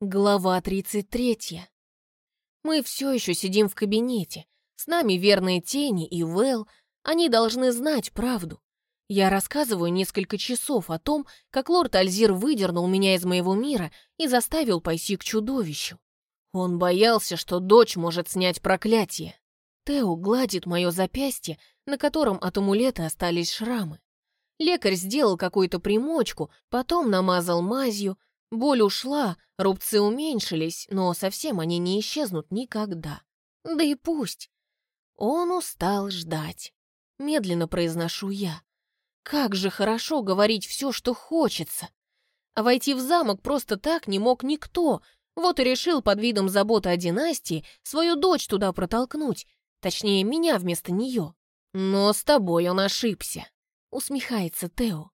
Глава 33. Мы все еще сидим в кабинете. С нами верные тени и Вэл. Они должны знать правду. Я рассказываю несколько часов о том, как лорд Альзир выдернул меня из моего мира и заставил пойти к чудовищу. Он боялся, что дочь может снять проклятие. Тео гладит мое запястье, на котором от амулета остались шрамы. Лекарь сделал какую-то примочку, потом намазал мазью, Боль ушла, рубцы уменьшились, но совсем они не исчезнут никогда. Да и пусть. Он устал ждать. Медленно произношу я. Как же хорошо говорить все, что хочется. А войти в замок просто так не мог никто, вот и решил под видом заботы о династии свою дочь туда протолкнуть, точнее, меня вместо нее. Но с тобой он ошибся, усмехается Тео.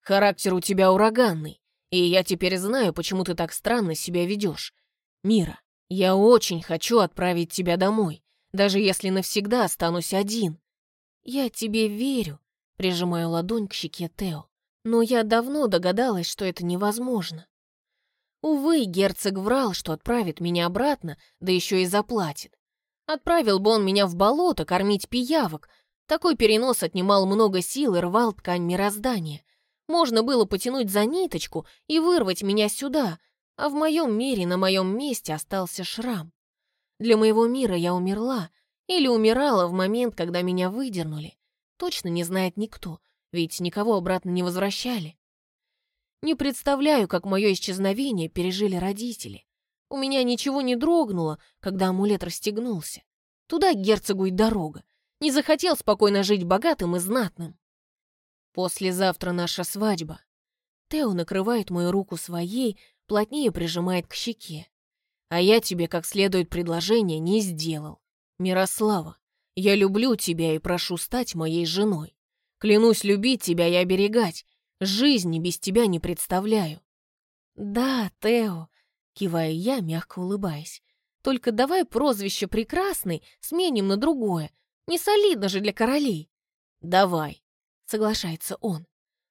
Характер у тебя ураганный. И я теперь знаю, почему ты так странно себя ведешь. Мира, я очень хочу отправить тебя домой, даже если навсегда останусь один. Я тебе верю, прижимаю ладонь к щеке Тео. Но я давно догадалась, что это невозможно. Увы, герцог врал, что отправит меня обратно, да еще и заплатит. Отправил бы он меня в болото кормить пиявок. Такой перенос отнимал много сил и рвал ткань мироздания. Можно было потянуть за ниточку и вырвать меня сюда, а в моем мире на моем месте остался шрам. Для моего мира я умерла или умирала в момент, когда меня выдернули. Точно не знает никто, ведь никого обратно не возвращали. Не представляю, как мое исчезновение пережили родители. У меня ничего не дрогнуло, когда амулет расстегнулся. Туда герцогу и дорога. Не захотел спокойно жить богатым и знатным. Послезавтра наша свадьба. Тео накрывает мою руку своей, плотнее прижимает к щеке. А я тебе как следует предложение не сделал. Мирослава, я люблю тебя и прошу стать моей женой. Клянусь любить тебя и оберегать. Жизни без тебя не представляю. Да, Тео, киваю я, мягко улыбаясь. Только давай прозвище «прекрасный» сменим на другое. Не солидно же для королей. Давай соглашается он.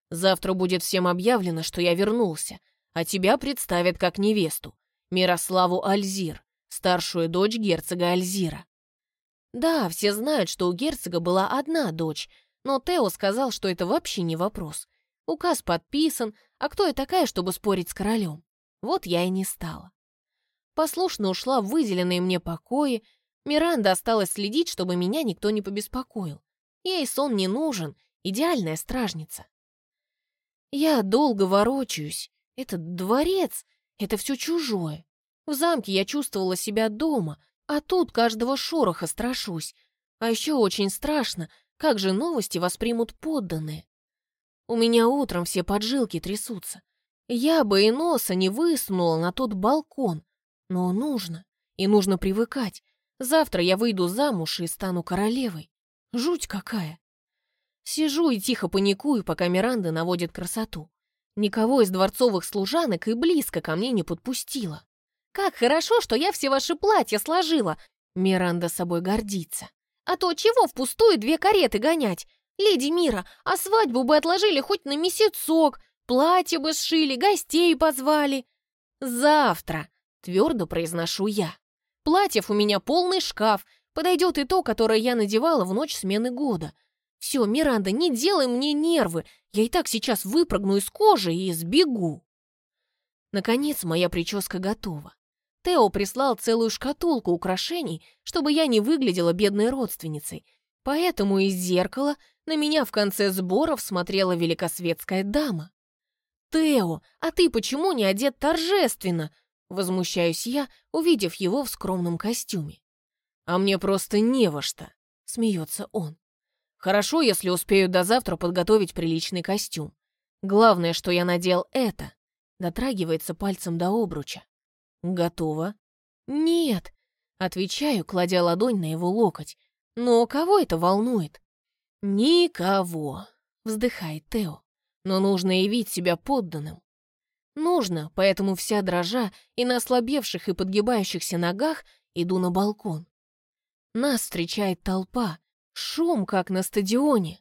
«Завтра будет всем объявлено, что я вернулся, а тебя представят как невесту, Мирославу Альзир, старшую дочь герцога Альзира». Да, все знают, что у герцога была одна дочь, но Тео сказал, что это вообще не вопрос. Указ подписан, а кто я такая, чтобы спорить с королем? Вот я и не стала. Послушно ушла в выделенные мне покои, Миранда осталась следить, чтобы меня никто не побеспокоил. Ей сон не нужен, идеальная стражница. Я долго ворочаюсь. Этот дворец — это все чужое. В замке я чувствовала себя дома, а тут каждого шороха страшусь. А еще очень страшно, как же новости воспримут подданные. У меня утром все поджилки трясутся. Я бы и носа не высунула на тот балкон. Но нужно, и нужно привыкать. Завтра я выйду замуж и стану королевой. Жуть какая. Сижу и тихо паникую, пока Миранда наводит красоту. Никого из дворцовых служанок и близко ко мне не подпустила. «Как хорошо, что я все ваши платья сложила!» Миранда собой гордится. «А то чего впустую две кареты гонять? Леди Мира, а свадьбу бы отложили хоть на месяцок, платье бы сшили, гостей позвали». «Завтра!» — твердо произношу я. «Платьев у меня полный шкаф, подойдет и то, которое я надевала в ночь смены года». «Все, Миранда, не делай мне нервы. Я и так сейчас выпрыгну из кожи и сбегу». Наконец, моя прическа готова. Тео прислал целую шкатулку украшений, чтобы я не выглядела бедной родственницей. Поэтому из зеркала на меня в конце сборов смотрела великосветская дама. «Тео, а ты почему не одет торжественно?» Возмущаюсь я, увидев его в скромном костюме. «А мне просто не во что», — смеется он. Хорошо, если успею до завтра подготовить приличный костюм. Главное, что я надел это. Дотрагивается пальцем до обруча. Готово? Нет. Отвечаю, кладя ладонь на его локоть. Но кого это волнует? Никого. Вздыхает Тео. Но нужно явить себя подданным. Нужно, поэтому вся дрожа и на ослабевших и подгибающихся ногах иду на балкон. Нас встречает толпа, Шум, как на стадионе.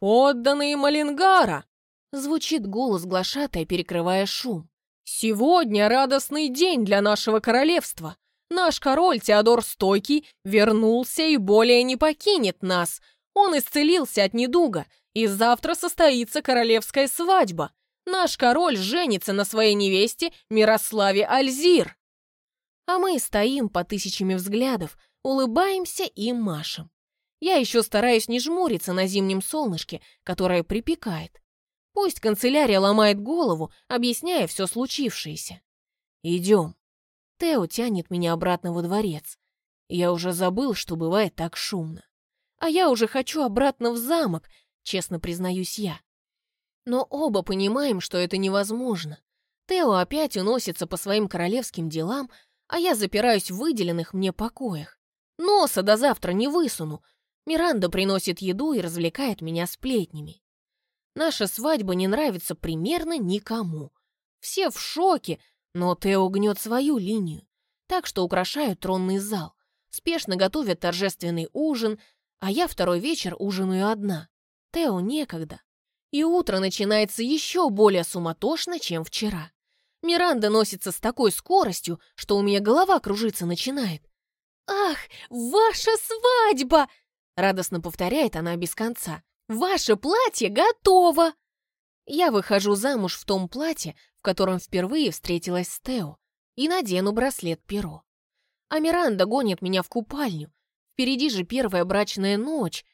«Подданные Малингара!» Звучит голос глашатай, перекрывая шум. «Сегодня радостный день для нашего королевства. Наш король Теодор Стойкий вернулся и более не покинет нас. Он исцелился от недуга, и завтра состоится королевская свадьба. Наш король женится на своей невесте Мирославе Альзир. А мы стоим по тысячами взглядов, улыбаемся и машем. Я еще стараюсь не жмуриться на зимнем солнышке, которое припекает. Пусть канцелярия ломает голову, объясняя все случившееся. Идем. Тео тянет меня обратно во дворец. Я уже забыл, что бывает так шумно. А я уже хочу обратно в замок, честно признаюсь я. Но оба понимаем, что это невозможно. Тео опять уносится по своим королевским делам, а я запираюсь в выделенных мне покоях. Носа до завтра не высуну. Миранда приносит еду и развлекает меня сплетнями. Наша свадьба не нравится примерно никому. Все в шоке, но Тео гнет свою линию, так что украшают тронный зал, спешно готовят торжественный ужин, а я второй вечер ужинаю одна. Тео некогда. И утро начинается еще более суматошно, чем вчера. Миранда носится с такой скоростью, что у меня голова кружиться начинает. «Ах, ваша свадьба!» Радостно повторяет она без конца. «Ваше платье готово!» Я выхожу замуж в том платье, в котором впервые встретилась с Тео, и надену браслет-перо. А Миранда гонит меня в купальню. Впереди же первая брачная ночь.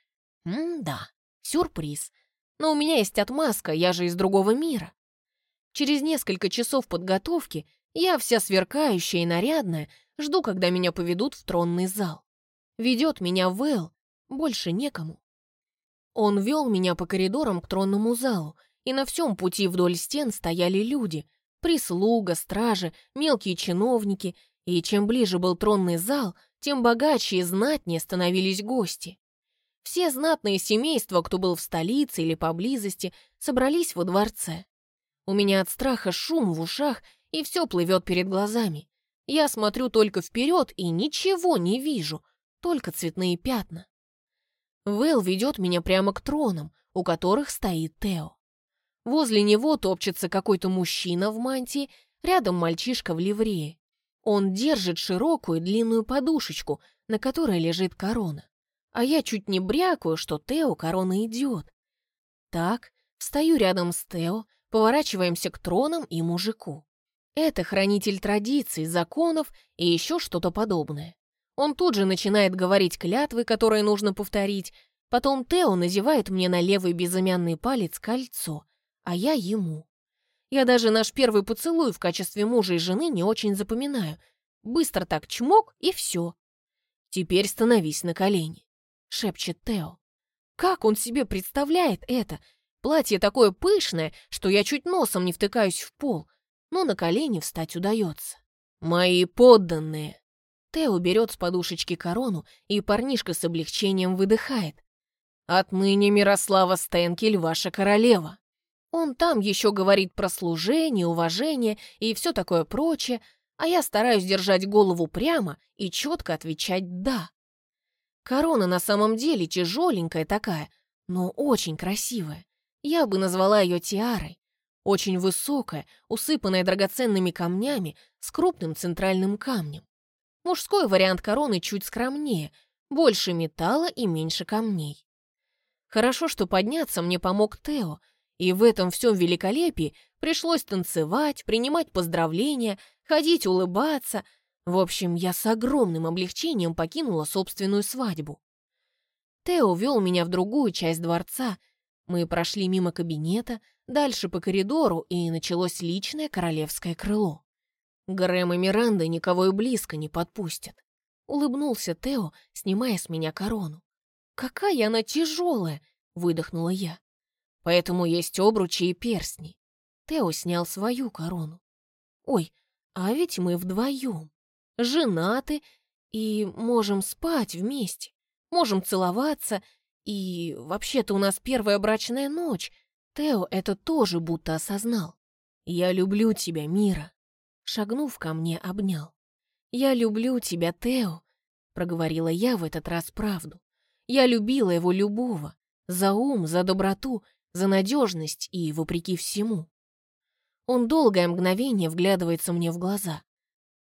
М-да, сюрприз. Но у меня есть отмазка, я же из другого мира. Через несколько часов подготовки я вся сверкающая и нарядная, жду, когда меня поведут в тронный зал. Ведет меня Вэл, больше некому. Он вел меня по коридорам к тронному залу, и на всем пути вдоль стен стояли люди, прислуга, стражи, мелкие чиновники, и чем ближе был тронный зал, тем богаче и знатнее становились гости. Все знатные семейства, кто был в столице или поблизости, собрались во дворце. У меня от страха шум в ушах, и все плывет перед глазами. Я смотрю только вперед и ничего не вижу, только цветные пятна. Вэл ведет меня прямо к тронам, у которых стоит Тео. Возле него топчется какой-то мужчина в мантии, рядом мальчишка в ливрее. Он держит широкую длинную подушечку, на которой лежит корона а я чуть не брякаю, что Тео корона идет. Так, встаю рядом с Тео, поворачиваемся к тронам и мужику. Это хранитель традиций, законов и еще что-то подобное. Он тут же начинает говорить клятвы, которые нужно повторить, потом Тео называет мне на левый безымянный палец кольцо, а я ему. Я даже наш первый поцелуй в качестве мужа и жены не очень запоминаю. Быстро так чмок, и все. Теперь становись на колени шепчет Тео. Как он себе представляет это? Платье такое пышное, что я чуть носом не втыкаюсь в пол, но на колени встать удается. Мои подданные. Тео берет с подушечки корону, и парнишка с облегчением выдыхает. «Отныне Мирослава Стенкель ваша королева». Он там еще говорит про служение, уважение и все такое прочее, а я стараюсь держать голову прямо и четко отвечать «да». Корона на самом деле тяжеленькая такая, но очень красивая. Я бы назвала ее тиарой. Очень высокая, усыпанная драгоценными камнями с крупным центральным камнем. Мужской вариант короны чуть скромнее, больше металла и меньше камней. Хорошо, что подняться мне помог Тео, и в этом всем великолепии пришлось танцевать, принимать поздравления, ходить улыбаться, в общем, я с огромным облегчением покинула собственную свадьбу. Тео вел меня в другую часть дворца. Мы прошли мимо кабинета, дальше по коридору, и началось личное королевское крыло. Грэм и Миранда никого и близко не подпустят. Улыбнулся Тео, снимая с меня корону. «Какая она тяжелая!» — выдохнула я. «Поэтому есть обручи и перстни». Тео снял свою корону. «Ой, а ведь мы вдвоем» женаты и можем спать вместе, можем целоваться, и вообще-то у нас первая брачная ночь. Тео это тоже будто осознал. «Я люблю тебя, Мира», — шагнув ко мне, обнял. «Я люблю тебя, Тео», — проговорила я в этот раз правду. Я любила его любого, за ум, за доброту, за надежность и вопреки всему. Он долгое мгновение вглядывается мне в глаза.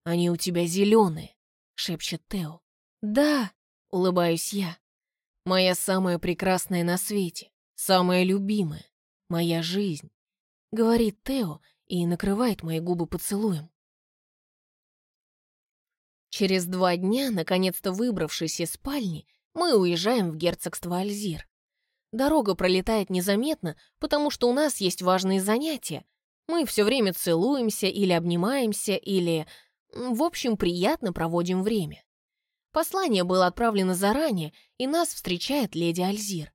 «Они у тебя зеленые», — шепчет Тео. «Да», — улыбаюсь я. «Моя самая прекрасная на свете, самая любимая, моя жизнь», — говорит Тео и накрывает мои губы поцелуем. Через два дня, наконец-то выбравшись из спальни, мы уезжаем в герцогство Альзир. Дорога пролетает незаметно, потому что у нас есть важные занятия. Мы все время целуемся или обнимаемся, или... В общем, приятно проводим время. Послание было отправлено заранее, и нас встречает леди Альзир.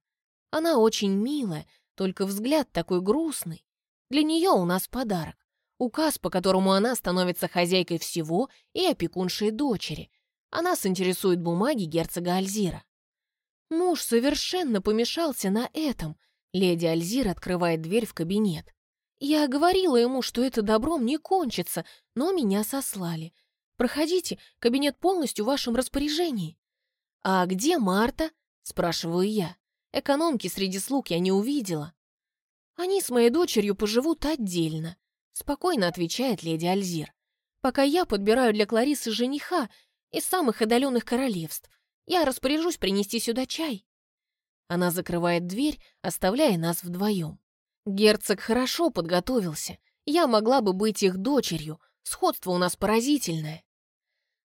Она очень милая, только взгляд такой грустный. Для нее у нас подарок. Указ, по которому она становится хозяйкой всего и опекуншей дочери. А нас интересуют бумаги герцога Альзира. Муж совершенно помешался на этом. Леди Альзир открывает дверь в кабинет. Я говорила ему, что это добром не кончится, но меня сослали. Проходите, кабинет полностью в вашем распоряжении. А где Марта? Спрашиваю я. Экономки среди слуг я не увидела. Они с моей дочерью поживут отдельно. Спокойно отвечает леди Альзир. Пока я подбираю для Кларисы жениха из самых отдаленных королевств, я распоряжусь принести сюда чай. Она закрывает дверь, оставляя нас вдвоем. Герцог хорошо подготовился. Я могла бы быть их дочерью. Сходство у нас поразительное.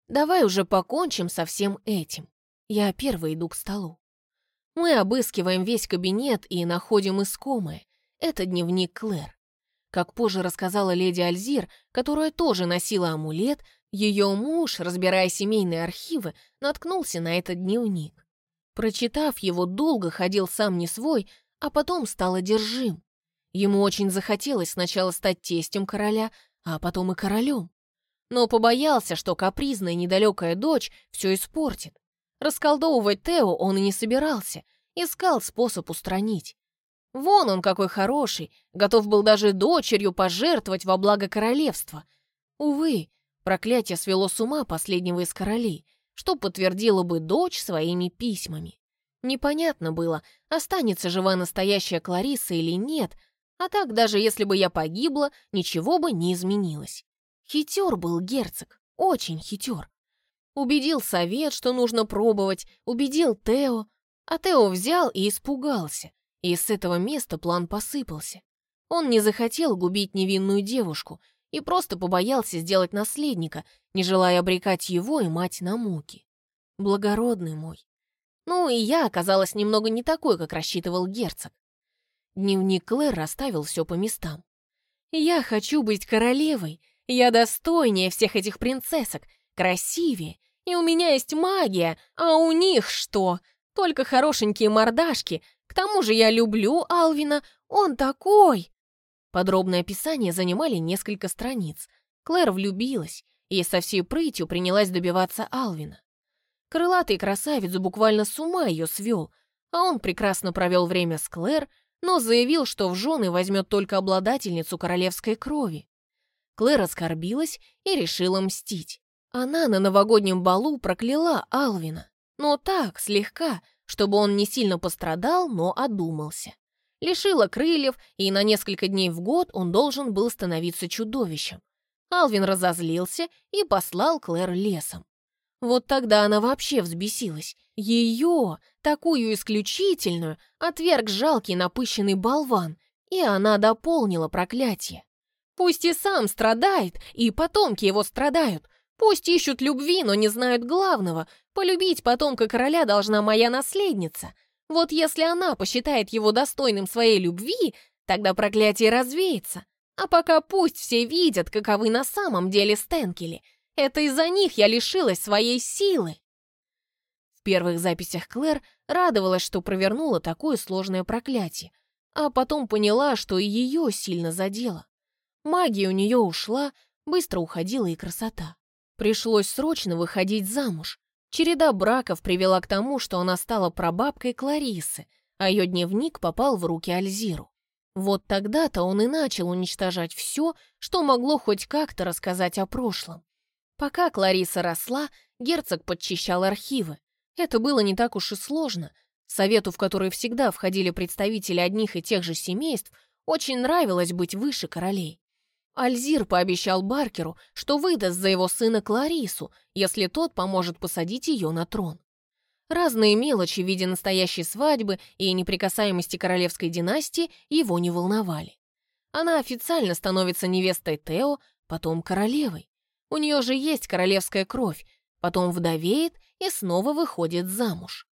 Давай уже покончим со всем этим. Я первый иду к столу. Мы обыскиваем весь кабинет и находим искомое. Это дневник Клэр. Как позже рассказала леди Альзир, которая тоже носила амулет, ее муж, разбирая семейные архивы, наткнулся на этот дневник. Прочитав его, долго ходил сам не свой, а потом стал одержим. Ему очень захотелось сначала стать тестем короля, а потом и королем. Но побоялся, что капризная недалекая дочь все испортит. Расколдовывать Тео он и не собирался, искал способ устранить. Вон он какой хороший, готов был даже дочерью пожертвовать во благо королевства. Увы, проклятие свело с ума последнего из королей, что подтвердила бы дочь своими письмами. Непонятно было, останется жива настоящая Клариса или нет, а так даже если бы я погибла, ничего бы не изменилось. Хитер был герцог, очень хитер. Убедил совет, что нужно пробовать, убедил Тео, а Тео взял и испугался — и с этого места план посыпался. Он не захотел губить невинную девушку и просто побоялся сделать наследника, не желая обрекать его и мать на муки. Благородный мой. Ну и я оказалась немного не такой, как рассчитывал герцог. Дневник Клэр расставил все по местам. «Я хочу быть королевой. Я достойнее всех этих принцессок, красивее, и у меня есть магия, а у них что? Только хорошенькие мордашки, к тому же я люблю Алвина, он такой!» Подробное описание занимали несколько страниц. Клэр влюбилась и со всей прытью принялась добиваться Алвина. Крылатый красавец буквально с ума ее свел, а он прекрасно провел время с Клэр, но заявил, что в жены возьмет только обладательницу королевской крови. Клэр оскорбилась и решила мстить. Она на новогоднем балу прокляла Алвина, но так, слегка, чтобы он не сильно пострадал, но одумался. Лишила крыльев, и на несколько дней в год он должен был становиться чудовищем. Алвин разозлился и послал Клэр лесом. Вот тогда она вообще взбесилась. Ее, такую исключительную, отверг жалкий напыщенный болван, и она дополнила проклятие. Пусть и сам страдает, и потомки его страдают, Пусть ищут любви, но не знают главного. Полюбить потомка короля должна моя наследница. Вот если она посчитает его достойным своей любви, тогда проклятие развеется. А пока пусть все видят, каковы на самом деле Стенкели. Это из-за них я лишилась своей силы. В первых записях Клэр радовалась, что провернула такое сложное проклятие, а потом поняла, что и ее сильно задело. Магия у нее ушла, быстро уходила и красота. Пришлось срочно выходить замуж. Череда браков привела к тому, что она стала прабабкой Кларисы, а ее дневник попал в руки Альзиру. Вот тогда-то он и начал уничтожать все, что могло хоть как-то рассказать о прошлом. Пока Клариса росла, герцог подчищал архивы. Это было не так уж и сложно. Совету, в который всегда входили представители одних и тех же семейств, очень нравилось быть выше королей. Альзир пообещал Баркеру, что выдаст за его сына Кларису, если тот поможет посадить ее на трон. Разные мелочи в виде настоящей свадьбы и неприкасаемости королевской династии его не волновали. Она официально становится невестой Тео, потом королевой. У нее же есть королевская кровь, потом вдовеет и снова выходит замуж.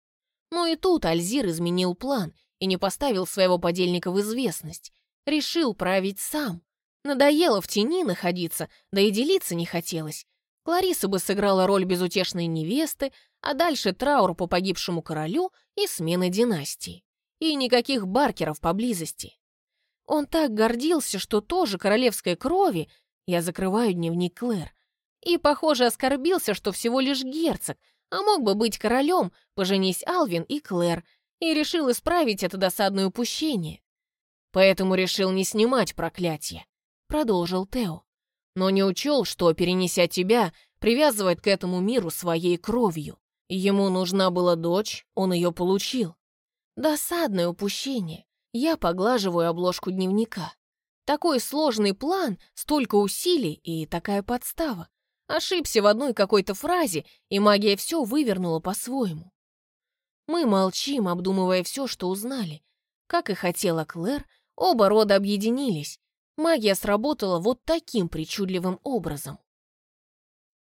Но и тут Альзир изменил план и не поставил своего подельника в известность. Решил править сам. Надоело в тени находиться, да и делиться не хотелось. Клариса бы сыграла роль безутешной невесты, а дальше траур по погибшему королю и смена династии. И никаких баркеров поблизости. Он так гордился, что тоже королевской крови, я закрываю дневник Клэр, и, похоже, оскорбился, что всего лишь герцог, а мог бы быть королем, поженись Алвин и Клэр, и решил исправить это досадное упущение. Поэтому решил не снимать проклятие продолжил Тео. Но не учел, что, перенеся тебя, привязывает к этому миру своей кровью. Ему нужна была дочь, он ее получил. Досадное упущение. Я поглаживаю обложку дневника. Такой сложный план, столько усилий и такая подстава. Ошибся в одной какой-то фразе, и магия все вывернула по-своему. Мы молчим, обдумывая все, что узнали. Как и хотела Клэр, оба рода объединились, Магия сработала вот таким причудливым образом.